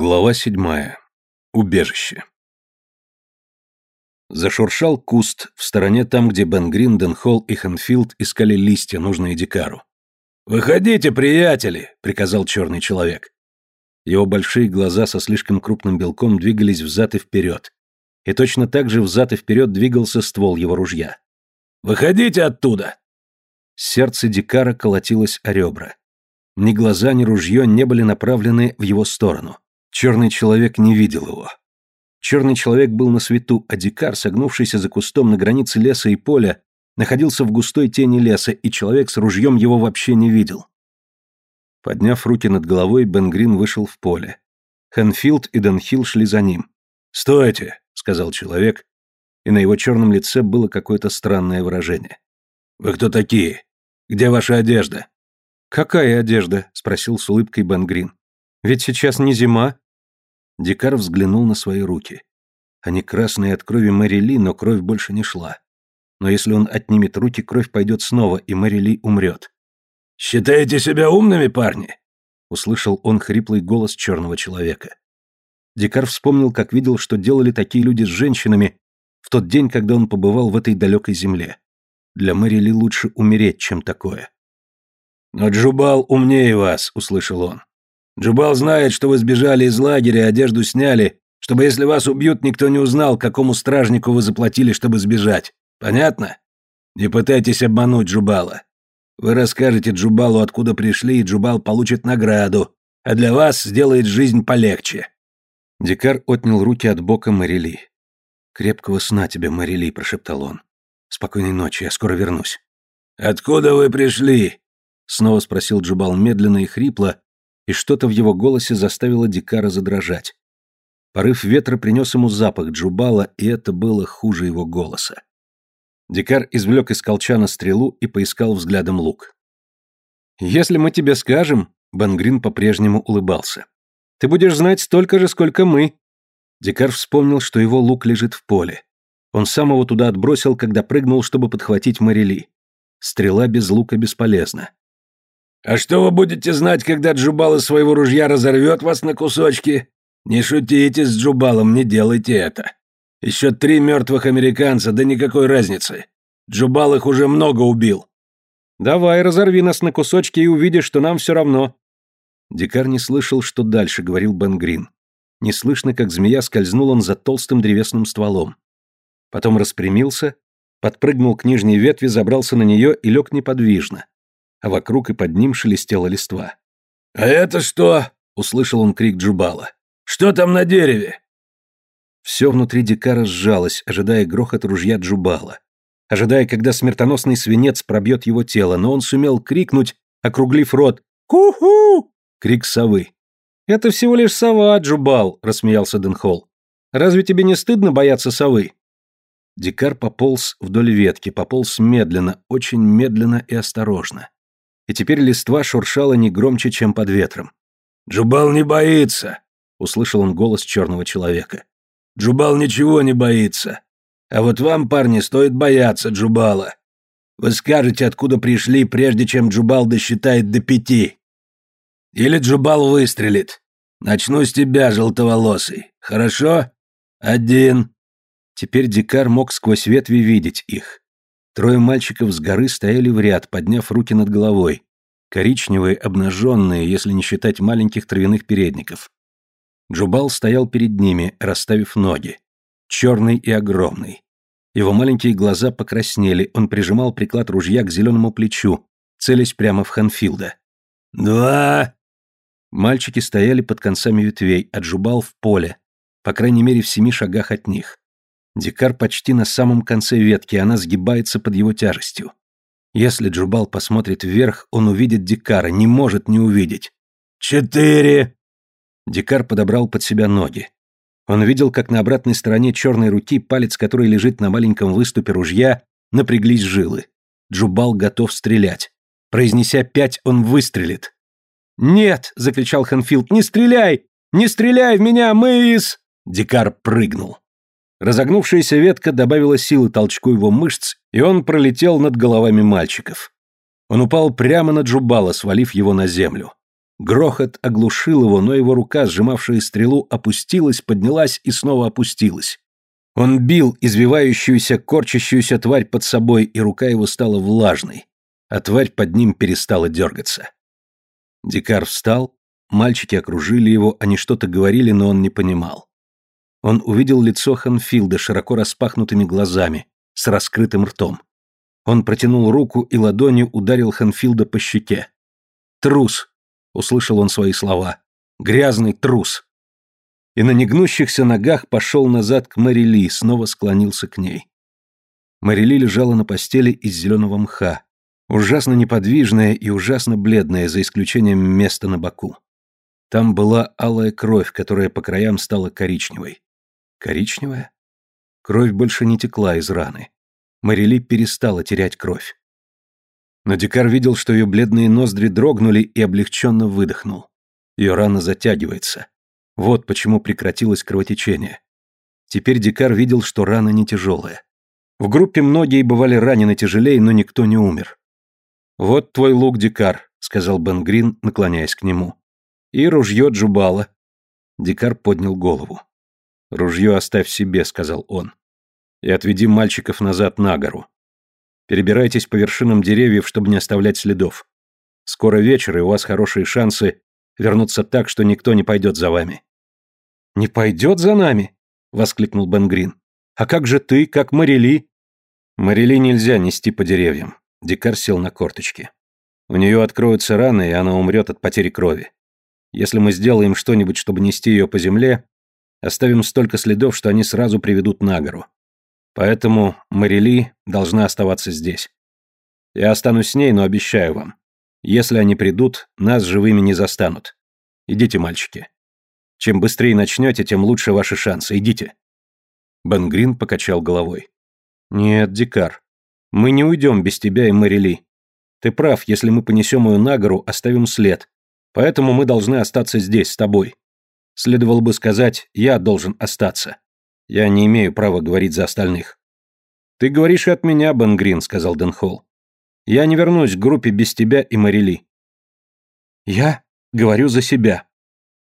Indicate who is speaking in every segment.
Speaker 1: Глава седьмая. Убежище. Зашуршал куст в стороне там, где Бен Грин, Дэн Холл и Хэнфилд искали листья, нужные Дикару.
Speaker 2: «Выходите, приятели!» — приказал черный человек.
Speaker 1: Его большие глаза со слишком крупным белком двигались взад и вперед. И точно так же взад и вперед двигался ствол его ружья.
Speaker 2: «Выходите оттуда!»
Speaker 1: Сердце Дикара колотилось о ребра. Ни глаза, ни ружье не были направлены в его сторону. Черный человек не видел его. Черный человек был на свету, а дикар, согнувшийся за кустом на границе леса и поля, находился в густой тени леса, и человек с ружьем его вообще не видел. Подняв руки над головой, Бен Грин вышел в поле. Хэнфилд и Денхилл шли за ним.
Speaker 2: «Стойте!» — сказал человек,
Speaker 1: и на его черном лице было какое-то странное выражение.
Speaker 2: «Вы кто такие? Где ваша одежда?»
Speaker 1: «Какая одежда?» — спросил с улыбкой Бен Грин. Ведь сейчас не зима. Дикар взглянул на свои руки. Они красные от крови Мэри Ли, но кровь больше не шла. Но если он отнимет руки, кровь пойдет снова, и Мэри Ли умрет.
Speaker 2: «Считаете себя умными, парни?»
Speaker 1: Услышал он хриплый голос черного человека. Дикар вспомнил, как видел, что делали такие люди с женщинами в тот день, когда он побывал в этой далекой земле. Для Мэри Ли лучше умереть, чем такое.
Speaker 2: «Но Джубал умнее вас», — услышал он. Джубал знает, что вы сбежали из лагеря, одежду сняли, чтобы если вас убьют, никто не узнал, какому стражнику вы заплатили, чтобы сбежать. Понятно? Не пытайтесь обмануть Джубала. Вы расскажете Джубалу, откуда пришли, и Джубал получит награду, а для вас сделает жизнь полегче».
Speaker 1: Дикар отнял руки от бока Марили. «Крепкого сна тебе, Марили», — прошептал он. «Спокойной ночи, я скоро вернусь».
Speaker 2: «Откуда вы пришли?»
Speaker 1: — снова спросил Джубал медленно и хрипло, и что-то в его голосе заставило Дикара задрожать. Порыв ветра принес ему запах джубала, и это было хуже его голоса. Дикар извлек из колчана стрелу и поискал взглядом лук. «Если мы тебе скажем...» — Бангрин по-прежнему улыбался. «Ты будешь знать столько же, сколько мы». Дикар вспомнил, что его лук лежит в поле. Он сам его туда отбросил, когда прыгнул, чтобы подхватить Марили. Стрела без лука бесполезна.
Speaker 2: «А что вы будете знать, когда Джубал из своего ружья разорвет вас на кусочки? Не шутите с Джубалом, не делайте это. Еще три мертвых американца, да никакой разницы. Джубал их уже много убил».
Speaker 1: «Давай, разорви нас на кусочки и увидишь, что нам все равно». Дикар не слышал, что дальше говорил Бен Грин. Не слышно, как змея скользнул он за толстым древесным стволом. Потом распрямился, подпрыгнул к нижней ветви, забрался на нее и лег неподвижно, а вокруг и под ним шелестела листва.
Speaker 2: «А это что?» — услышал он крик Джубала. «Что там на дереве?»
Speaker 1: Все внутри Дикара сжалось, ожидая грохот ружья Джубала. Ожидая, когда смертоносный свинец пробьет его тело, но он сумел крикнуть, округлив рот «Ку-ху!» — крик совы. «Это всего лишь сова, Джубал», — рассмеялся Денхолл. «Разве тебе не стыдно бояться совы?» Дикар пополз вдоль ветки, пополз медленно, очень медленно и осторожно и теперь листва шуршала не громче, чем под ветром.
Speaker 2: «Джубал не боится!»
Speaker 1: — услышал он голос черного человека.
Speaker 2: «Джубал ничего не боится. А вот вам, парни, стоит бояться Джубала. Вы скажете, откуда пришли, прежде чем Джубал досчитает до пяти. Или Джубал выстрелит. Начну с тебя, желтоволосый. Хорошо? Один».
Speaker 1: Теперь Дикар мог сквозь ветви видеть их. Трое мальчиков с горы стояли в ряд, подняв руки над головой. Коричневые, обнаженные, если не считать маленьких травяных передников. Джубал стоял перед ними, расставив ноги. Черный и огромный. Его маленькие глаза покраснели, он прижимал приклад ружья к зеленому плечу, целясь прямо в Ханфилда.
Speaker 2: «Два!»
Speaker 1: Мальчики стояли под концами ветвей, а Джубал в поле, по крайней мере в семи шагах от них. Дикар почти на самом конце ветки, она сгибается под его тяжестью. Если Джубал посмотрит вверх, он увидит Дикара, не может не увидеть.
Speaker 2: «Четыре!»
Speaker 1: Дикар подобрал под себя ноги. Он видел, как на обратной стороне черной руки, палец которой лежит на маленьком выступе ружья, напряглись жилы. Джубал готов стрелять. Произнеся пять, он выстрелит. «Нет!» — закричал Хэнфилд. «Не стреляй! Не стреляй в меня! Мы из...» Дикар прыгнул. Разогнувшаяся ветка добавила силы толчку его мышц, и он пролетел над головами мальчиков. Он упал прямо на Джубала, свалив его на землю. Грохот оглушил его, но его рука, сжимавшая стрелу, опустилась, поднялась и снова опустилась. Он бил извивающуюся, корчащуюся тварь под собой, и рука его стала влажной, а тварь под ним перестала дергаться. Дикар встал, мальчики окружили его, они что-то говорили, но он не понимал. Он увидел лицо Ханфилда широко распахнутыми глазами, с раскрытым ртом. Он протянул руку и ладонью ударил Ханфилда по щеке. «Трус!» — услышал он свои слова. «Грязный трус!» И на негнущихся ногах пошел назад к Марили, снова склонился к ней. Марили лежала на постели из зеленого мха, ужасно неподвижная и ужасно бледная, за исключением места на боку. Там была алая кровь, которая по краям стала коричневой. Коричневая? Кровь больше не текла из раны. Марили перестала терять кровь. Но Дикар видел, что ее бледные ноздри дрогнули и облегченно выдохнул. Ее рана затягивается. Вот почему прекратилось кровотечение. Теперь Дикар видел, что рана не тяжелая. В группе многие бывали ранены тяжелее, но никто не умер. «Вот твой лук, Дикар», — сказал Бен Грин, наклоняясь к нему. «И ружье Джубала». Дикар поднял голову. «Ружье оставь себе», — сказал он. «И отведи мальчиков назад на гору. Перебирайтесь по вершинам деревьев, чтобы не оставлять следов. Скоро вечер, и у вас хорошие шансы вернуться так, что никто не пойдет за вами». «Не пойдет за нами?» — воскликнул Бен Грин. «А как же ты, как Марили?» «Марили нельзя нести по деревьям. Дикар сел на корточки. У нее откроются раны, и она умрет от потери крови. Если мы сделаем что-нибудь, чтобы нести ее по земле, оставим столько следов, что они сразу приведут на гору. Поэтому Марили должна оставаться здесь. Я останусь с ней, но обещаю вам, если они придут, нас живыми не застанут. Идите, мальчики. Чем быстрее начнете, тем лучше ваши шансы. Идите. Бенгрин покачал головой. Нет, Дикар, мы не уйдем без тебя и Мэрили. Ты прав, если мы понесем ее на гору, оставим след. Поэтому мы должны остаться здесь, с тобой. Следовало бы сказать, я должен остаться. Я не имею права говорить за остальных. Ты говоришь и от меня, Бен Грин, сказал Денхолл. Я не вернусь к группе без тебя и Марили. Я говорю за себя.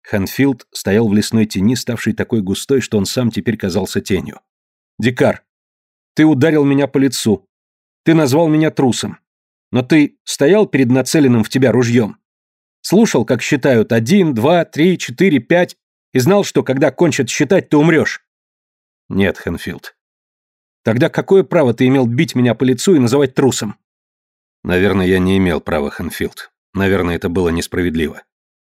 Speaker 1: Ханфилд стоял в лесной тени, ставшей такой густой, что он сам теперь казался тенью. Дикар, ты ударил меня по лицу. Ты назвал меня трусом. Но ты стоял перед нацеленным в тебя ружьем? Слушал, как считают один, два, три, четыре, пять, и знал, что когда кончат считать, ты умрешь? Нет, Хэнфилд. Тогда какое право ты имел бить меня по лицу и называть трусом? Наверное, я не имел права, Хэнфилд. Наверное, это было несправедливо.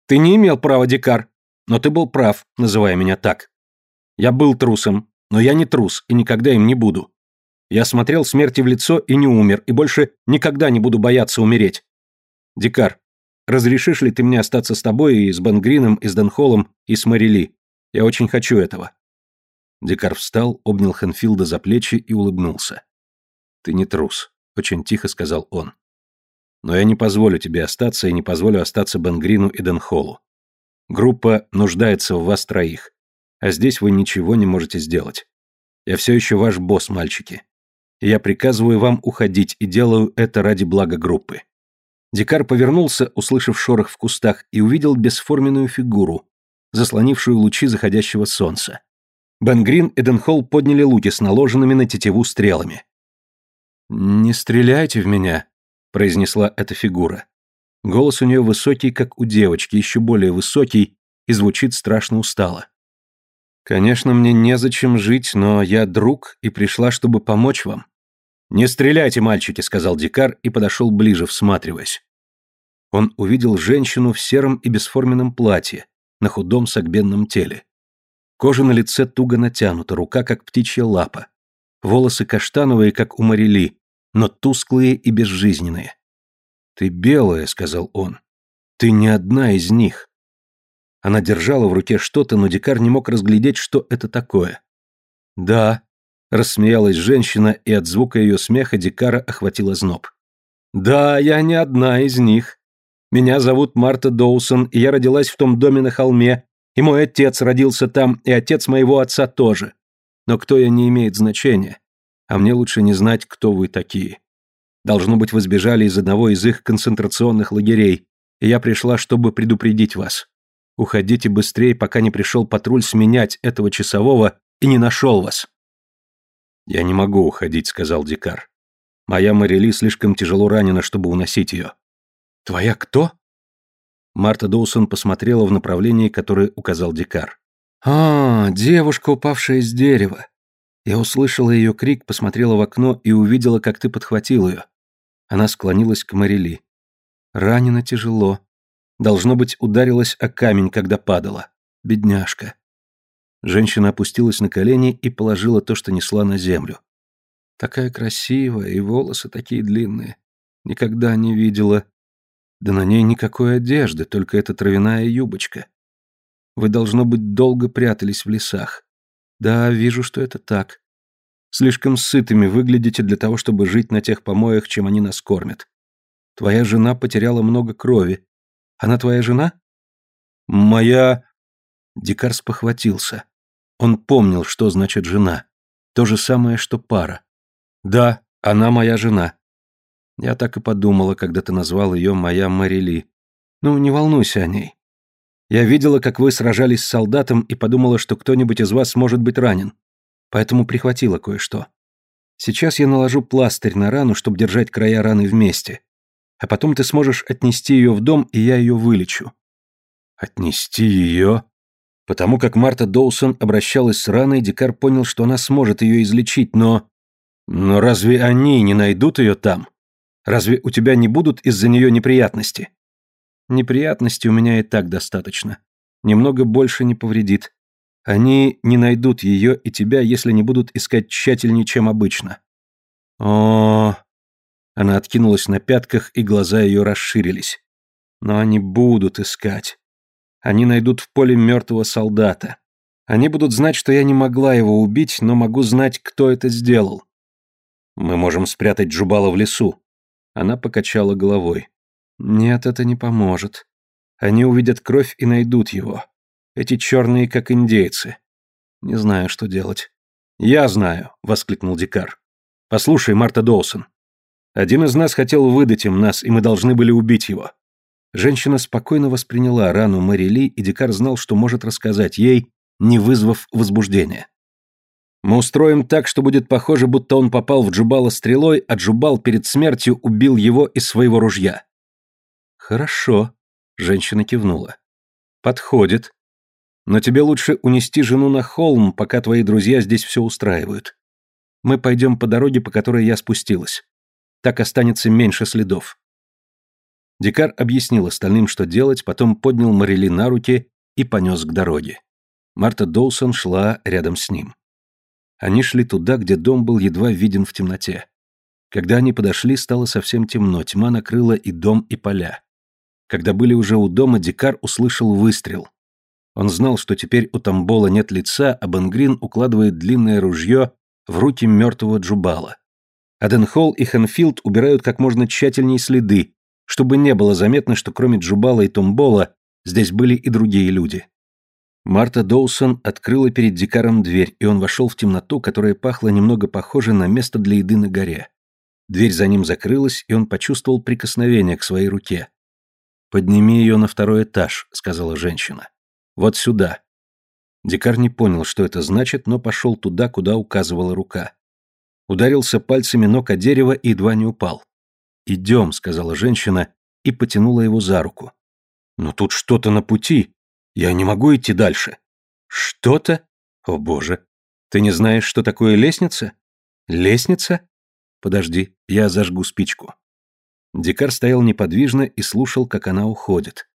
Speaker 1: Ты не имел права, Дикар, но ты был прав, называя меня так. Я был трусом, но я не трус и никогда им не буду. Я смотрел смерти в лицо и не умер, и больше никогда не буду бояться умереть. Дикар, разрешишь ли ты мне остаться с тобой и с Бангрином, и с Денхолом, и с Марили? Я очень хочу этого». Дикар встал, обнял Хенфилда за плечи и улыбнулся. «Ты не трус», — очень тихо сказал он. «Но я не позволю тебе остаться и не позволю остаться Бангрину и Денхолу. Группа нуждается в вас троих, а здесь вы ничего не можете сделать. Я все еще ваш босс, мальчики. Я приказываю вам уходить и делаю это ради блага группы». Дикар повернулся, услышав шорох в кустах, и увидел бесформенную фигуру, заслонившую лучи заходящего солнца. Бен Грин и Денхолл подняли луки с наложенными на тетиву стрелами. «Не стреляйте в меня», — произнесла эта фигура. Голос у нее высокий, как у девочки, еще более высокий, и звучит страшно устало. Конечно, мне незачем жить, но я друг и пришла, чтобы помочь вам. Не стреляйте, мальчики, сказал Дикар и подошел ближе, всматриваясь. Он увидел женщину в сером и бесформенном платье, на худом согбенном теле. Кожа на лице туго натянута, рука как птичья лапа. Волосы каштановые, как у Марили, но тусклые и безжизненные. «Ты белая», — сказал он. «Ты не одна из них». Она держала в руке что-то, но дикар не мог разглядеть, что это такое. «Да», — рассмеялась женщина, и от звука ее смеха дикара охватила зноб. «Да, я не одна из них. Меня зовут Марта Доусон, и я родилась в том доме на холме, и мой отец родился там, и отец моего отца тоже. Но кто я не имеет значения, а мне лучше не знать, кто вы такие. Должно быть, вы сбежали из одного из их концентрационных лагерей, И я пришла, чтобы предупредить вас. Уходите быстрее, пока не пришел патруль сменять этого часового и не нашел вас». «Я не могу уходить», — сказал Дикар. «Моя Марили слишком тяжело ранена, чтобы уносить ее». «Твоя кто?» Марта Доусон посмотрела в направлении, которое указал Дикар. «А, девушка, упавшая с дерева. Я услышала ее крик, посмотрела в окно и увидела, как ты подхватил ее. Она склонилась к Марили. Ранена тяжело. Должно быть, ударилась о камень, когда падала. Бедняжка. Женщина опустилась на колени и положила то, что несла на землю. Такая красивая, и волосы такие длинные. Никогда не видела. Да на ней никакой одежды, только эта травяная юбочка. Вы, должно быть, долго прятались в лесах. Да, вижу, что это так. Слишком сытыми выглядите для того, чтобы жить на тех помоях, чем они нас кормят. Твоя жена потеряла много крови. Она твоя жена? Моя... Дикар спохватился. Он помнил, что значит жена. То же самое, что пара. Да, она моя жена. Я так и подумала, когда ты назвал ее моя Марили. Ну, не волнуйся о ней. Я видела, как вы сражались с солдатом и подумала, что кто-нибудь из вас может быть ранен. Поэтому прихватила кое-что. Сейчас я наложу пластырь на рану, чтобы держать края раны вместе. А потом ты сможешь отнести ее в дом, и я ее вылечу. Отнести ее? Потому как Марта Доусон обращалась с раной, Дикар понял, что она сможет ее излечить, но... Но разве они не найдут ее там? Разве у тебя не будут из-за нее неприятности? Неприятностей у меня и так достаточно. Немного больше не повредит. Они не найдут ее и тебя, если не будут искать тщательнее, чем обычно. О, Она откинулась на пятках, и глаза ее расширились. Но они будут искать. Они найдут в поле мертвого солдата. Они будут знать, что я не могла его убить, но могу знать, кто это сделал. Мы можем спрятать Джубала в лесу. Она покачала головой. Нет, это не поможет. Они увидят кровь и найдут его. Эти черные, как индейцы. Не знаю, что делать. Я знаю, воскликнул Дикар. Послушай, Марта Доусон. Один из нас хотел выдать им нас, и мы должны были убить его. Женщина спокойно восприняла рану Мэри Ли, и Дикар знал, что может рассказать ей, не вызвав возбуждения. Мы устроим так, что будет похоже, будто он попал в Джубала стрелой, а Джубал перед смертью убил его из своего ружья. Хорошо, женщина кивнула. Подходит. Но тебе лучше унести жену на холм, пока твои друзья здесь все устраивают. Мы пойдем по дороге, по которой я спустилась. Так останется меньше следов. Дикар объяснил остальным, что делать, потом поднял Марили на руки и понес к дороге. Марта Доусон шла рядом с ним. Они шли туда, где дом был едва виден в темноте. Когда они подошли, стало совсем темно, тьма накрыла и дом, и поля. Когда были уже у дома, Дикар услышал выстрел. Он знал, что теперь у Тамбола нет лица, а Бенгрин укладывает длинное ружье в руки мертвого Джубала. Аденхолл и Хенфилд убирают как можно тщательнее следы, чтобы не было заметно, что кроме Джубала и Томбола здесь были и другие люди. Марта Доусон открыла перед Дикаром дверь, и он вошел в темноту, которая пахла немного похоже на место для еды на горе. Дверь за ним закрылась, и он почувствовал прикосновение к своей руке. «Подними ее на второй этаж», — сказала женщина. «Вот сюда». Дикар не понял, что это значит, но пошел туда, куда указывала рука. Ударился пальцами ног о дерево и едва не упал. «Идем», — сказала женщина и потянула его за руку. «Но тут что-то на пути. Я не могу идти дальше». «Что-то? О боже! Ты не знаешь, что такое лестница? Лестница? Подожди, я зажгу спичку». Дикар стоял неподвижно и слушал, как она уходит.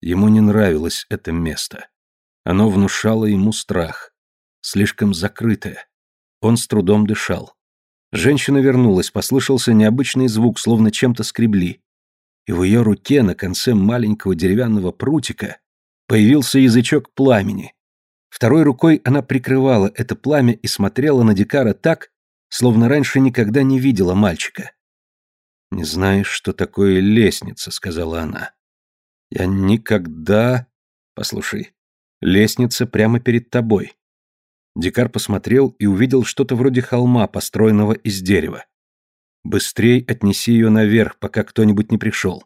Speaker 1: Ему не нравилось это место. Оно внушало ему страх. Слишком закрытое. Он с трудом дышал. Женщина вернулась, послышался необычный звук, словно чем-то скребли. И в ее руке, на конце маленького деревянного прутика, появился язычок пламени. Второй рукой она прикрывала это пламя и смотрела на Дикара так, словно раньше никогда не видела мальчика. «Не знаешь, что такое лестница», — сказала она. «Я никогда...» «Послушай, лестница прямо перед тобой». Дикар посмотрел и увидел что-то вроде холма, построенного из дерева. «Быстрей отнеси ее наверх, пока кто-нибудь не пришел».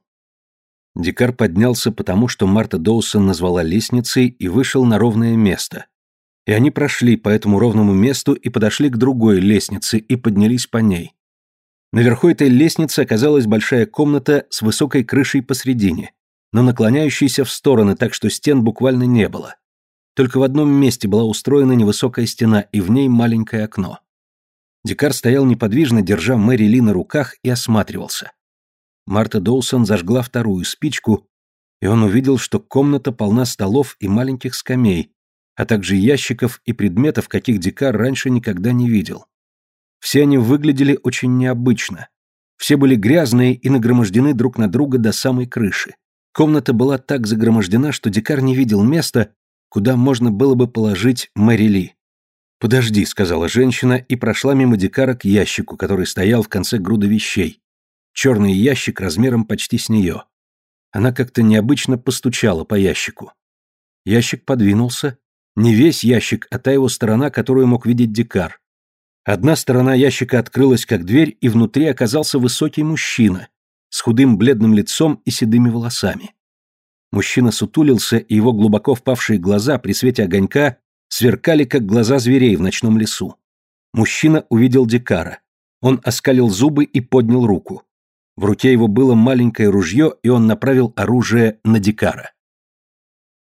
Speaker 1: Дикар поднялся потому, что Марта Доусон назвала лестницей и вышел на ровное место. И они прошли по этому ровному месту и подошли к другой лестнице и поднялись по ней. Наверху этой лестницы оказалась большая комната с высокой крышей посредине, но наклоняющейся в стороны, так что стен буквально не было. Только в одном месте была устроена невысокая стена, и в ней маленькое окно. Дикар стоял неподвижно, держа Мэри Ли на руках, и осматривался. Марта Доусон зажгла вторую спичку, и он увидел, что комната полна столов и маленьких скамей, а также ящиков и предметов, каких Дикар раньше никогда не видел. Все они выглядели очень необычно. Все были грязные и нагромождены друг на друга до самой крыши. Комната была так загромождена, что Дикар не видел места, куда можно было бы положить Мэри Ли. «Подожди», — сказала женщина и прошла мимо Дикара к ящику, который стоял в конце груды вещей. Черный ящик размером почти с нее. Она как-то необычно постучала по ящику. Ящик подвинулся. Не весь ящик, а та его сторона, которую мог видеть Дикар. Одна сторона ящика открылась как дверь, и внутри оказался высокий мужчина с худым бледным лицом и седыми волосами. Мужчина сутулился, и его глубоко впавшие глаза при свете огонька сверкали, как глаза зверей в ночном лесу. Мужчина увидел Дикара. Он оскалил зубы и поднял руку. В руке его было маленькое ружье, и он направил оружие на Дикара.